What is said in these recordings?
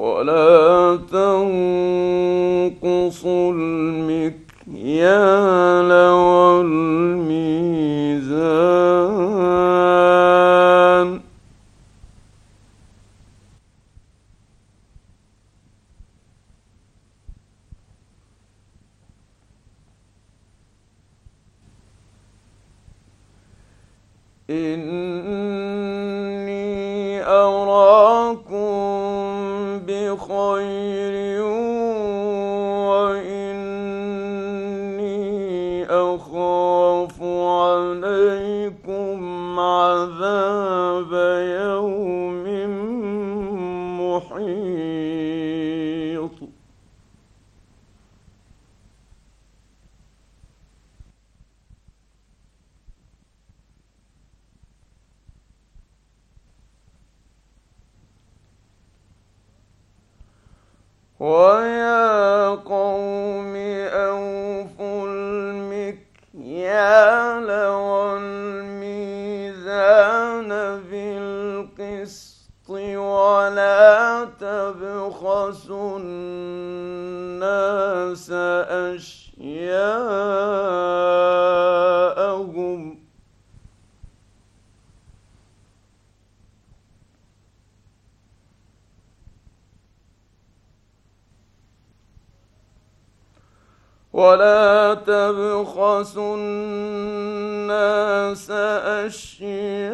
ولا تنقصوا المكيال والميزان 我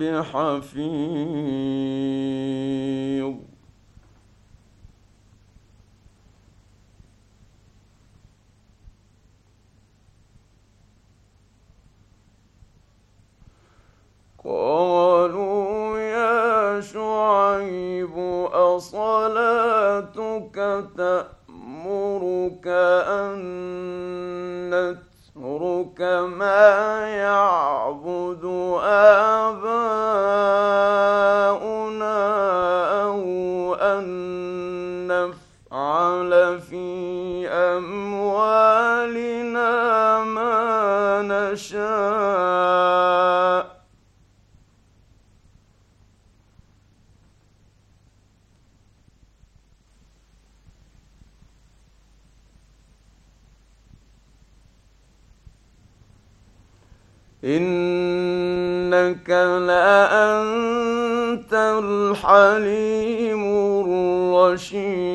بحفيظ. إنك لأنت الحليم الرشيد.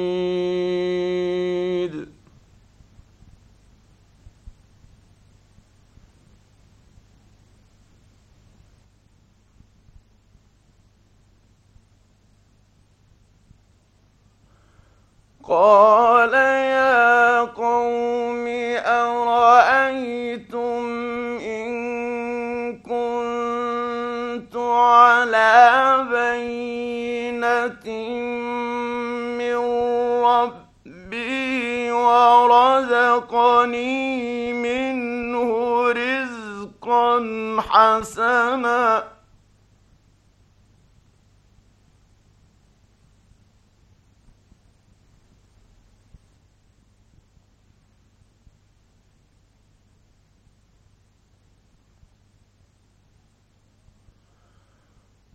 قال رزقني منه رزقا حسنا.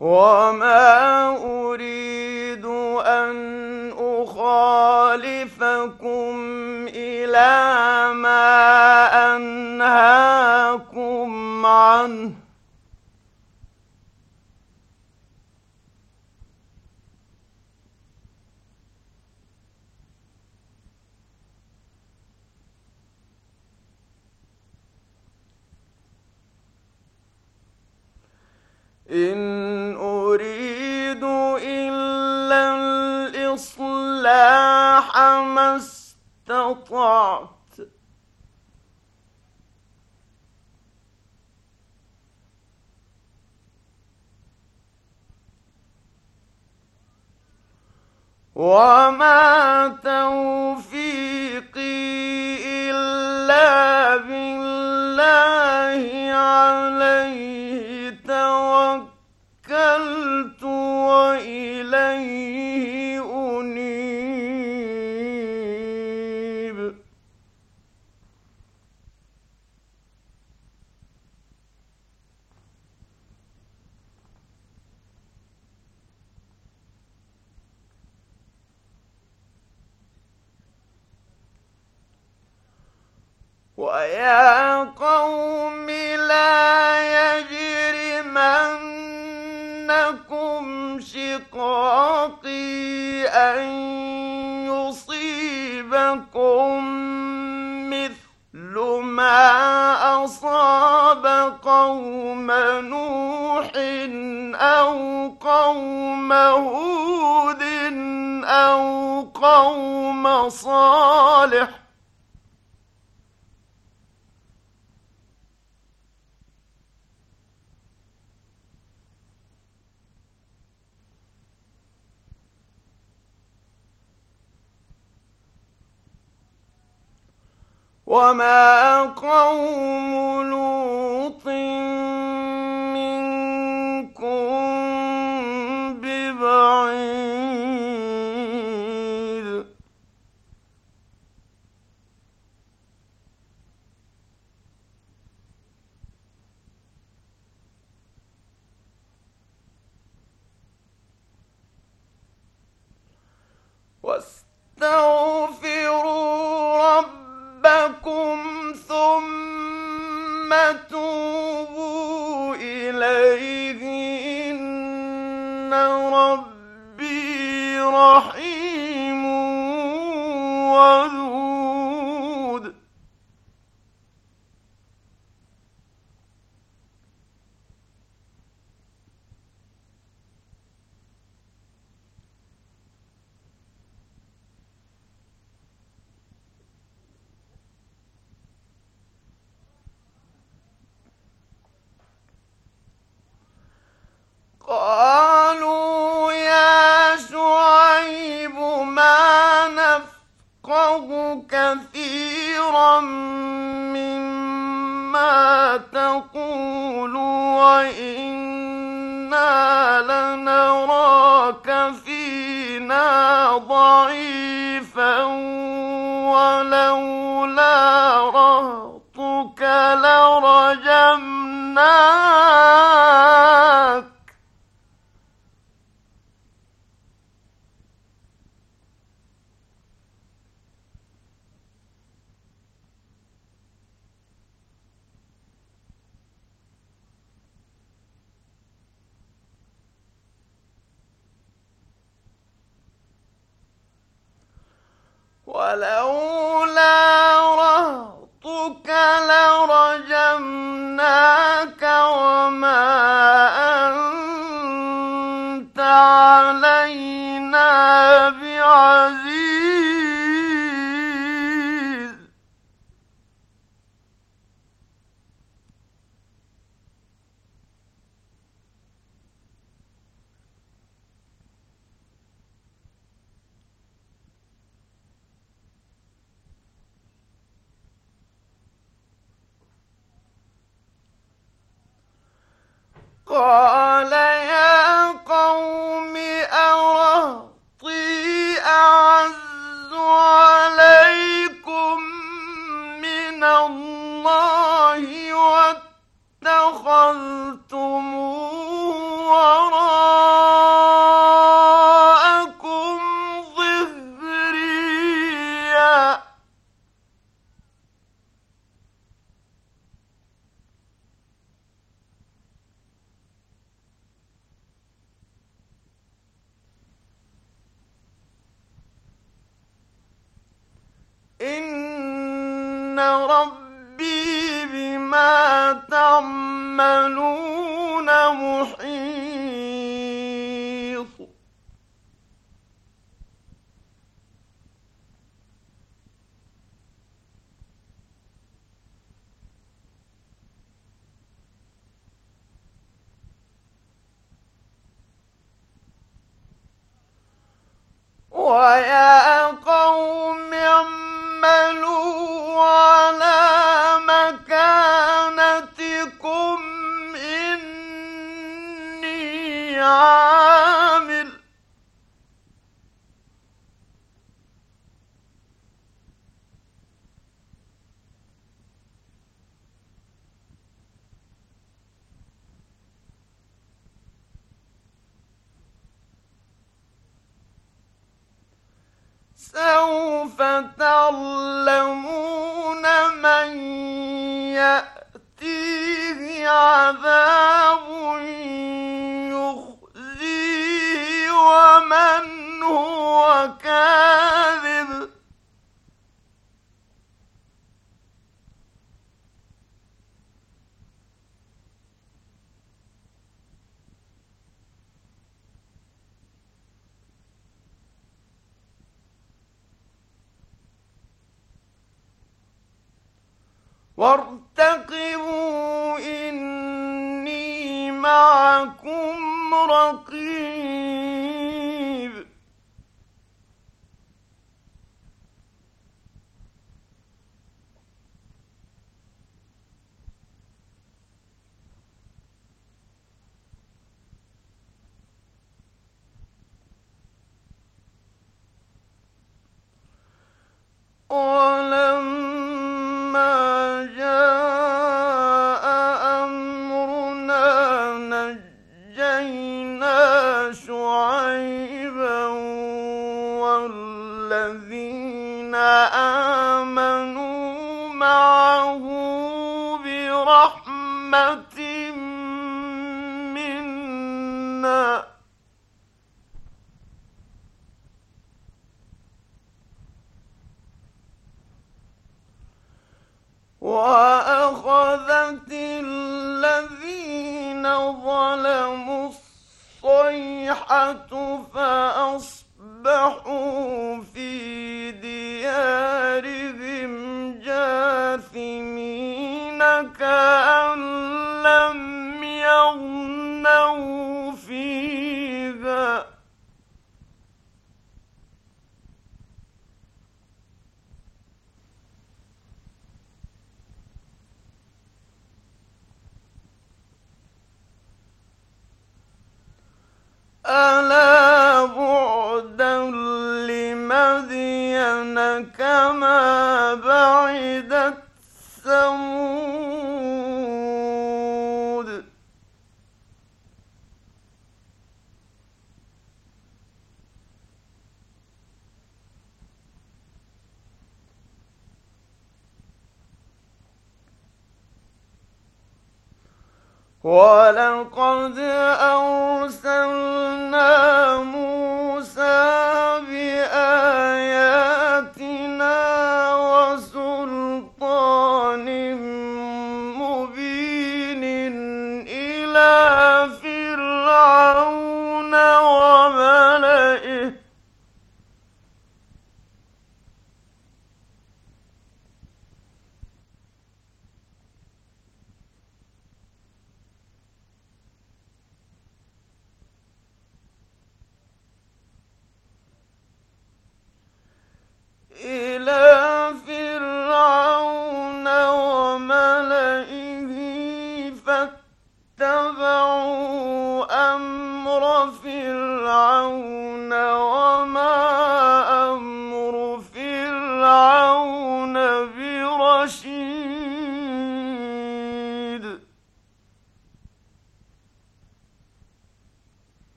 وما إلى ما أنهاكم عنه. إن استطعت وما توفيقي يصيبكم مثل ما أصاب قوم نوح أو قوم هود أو قوم صالح وما قوم لوط منكم ببعيد تقول وإنا لنراك فينا ضعيفا ولولا رهطك ولولا Oh. ويا سوف تعلمون من يأتيه عذاب يخزيه ومن هو كاذب. وارتقبوا إني معكم رقيب الذين ظلموا الصيحة فأصبحوا ولقد أرسلنا موسى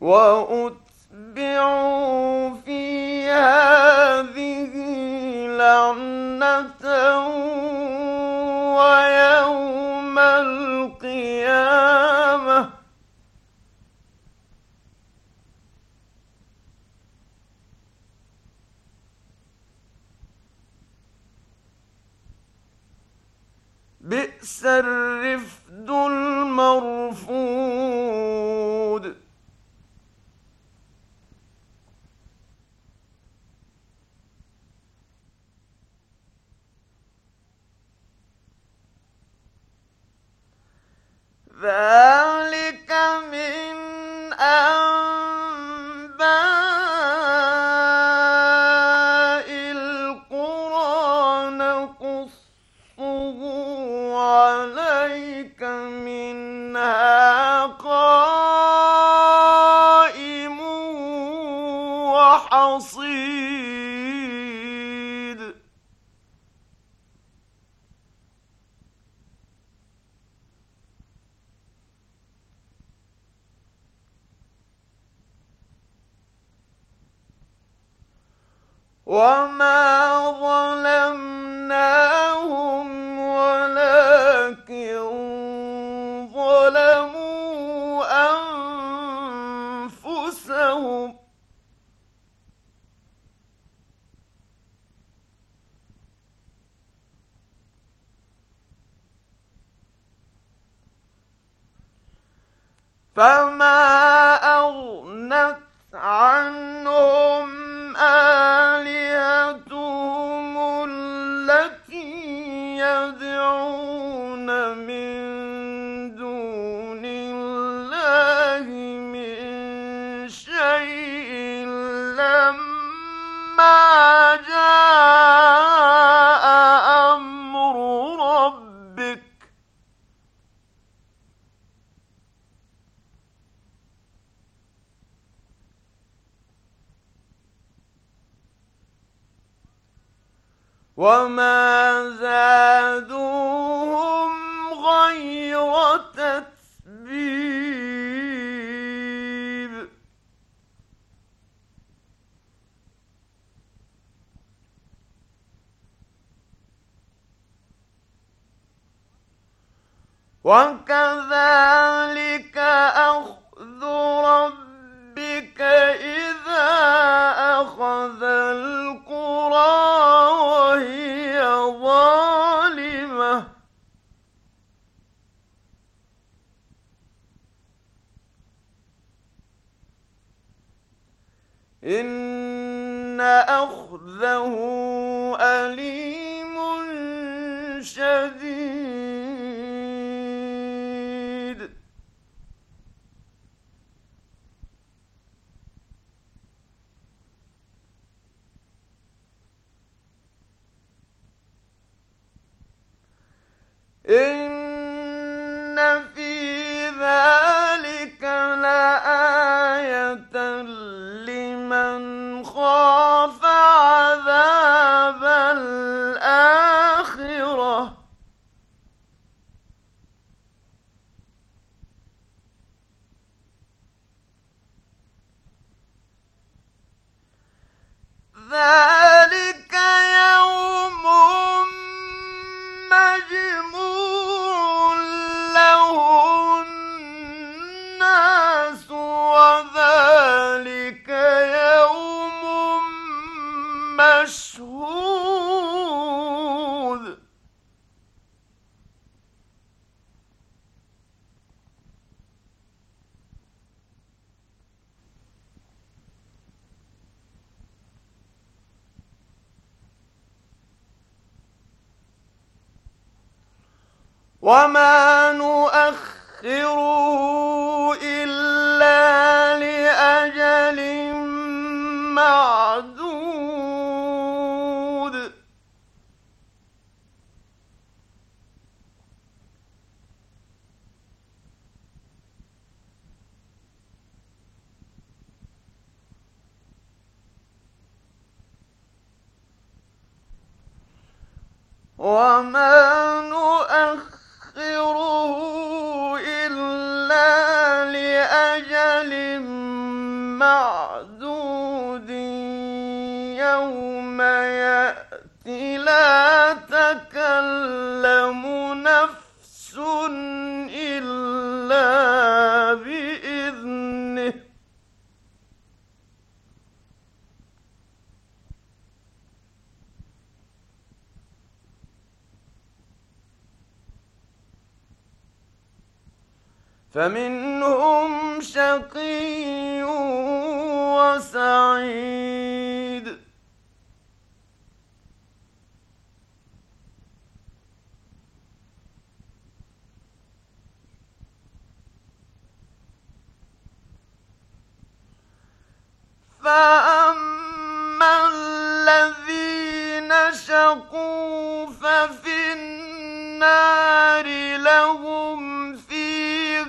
وأتبعوا في هذه لعنة ويوم القيامة. بئس الرفد المرفوض فأم فما وكذلك أخذ ربك إذا أخذ القرى وهي ظالمة إن أخذه وما نؤخره فمنهم شقي وسعيد. فأما الذين شقوا ففي النار لهم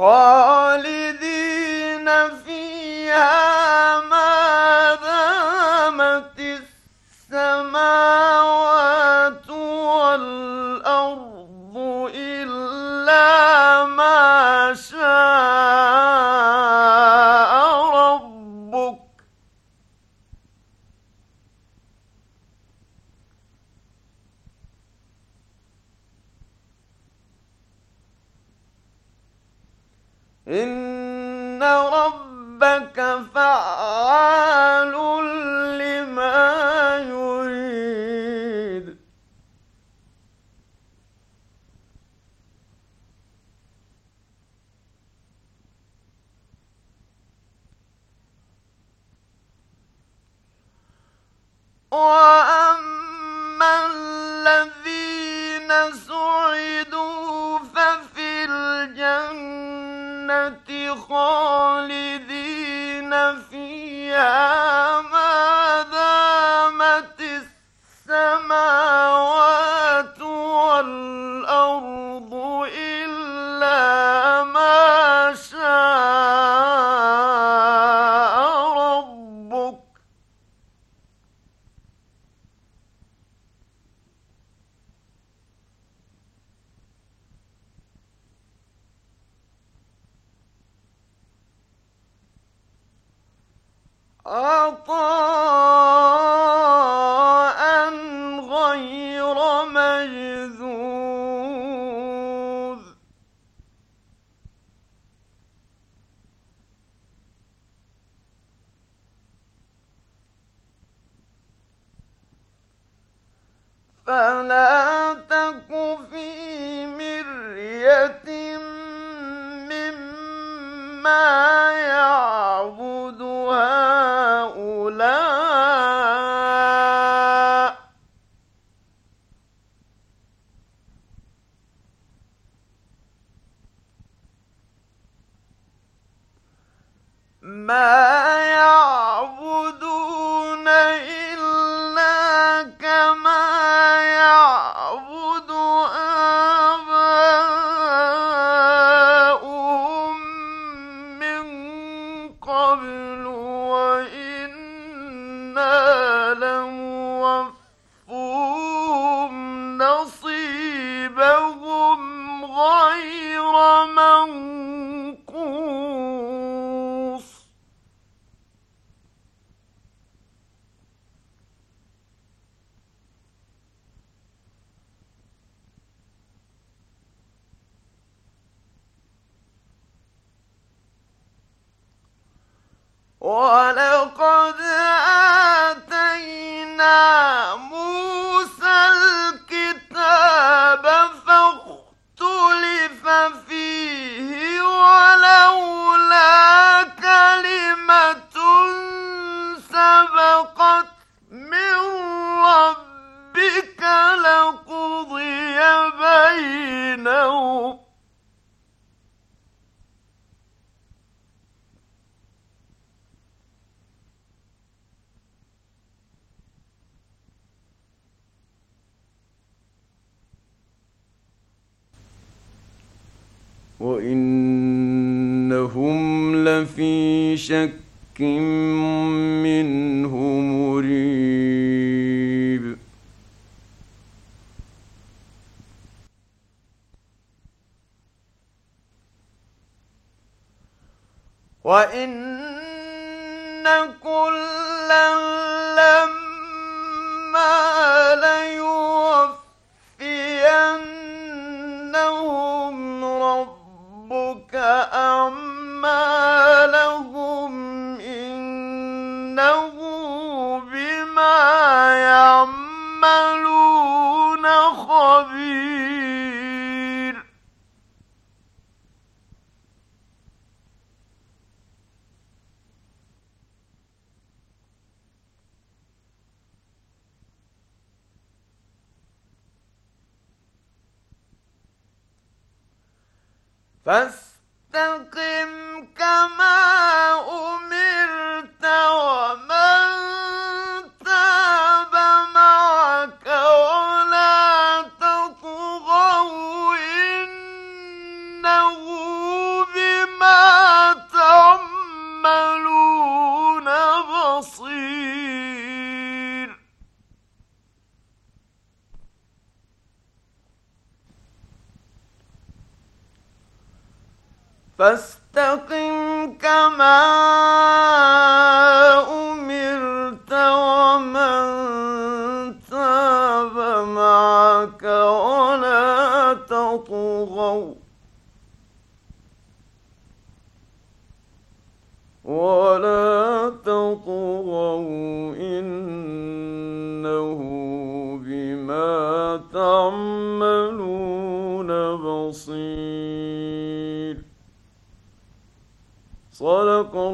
خالدين فيها إن ربك فعال يا أطاع ما Lan فاستقم كما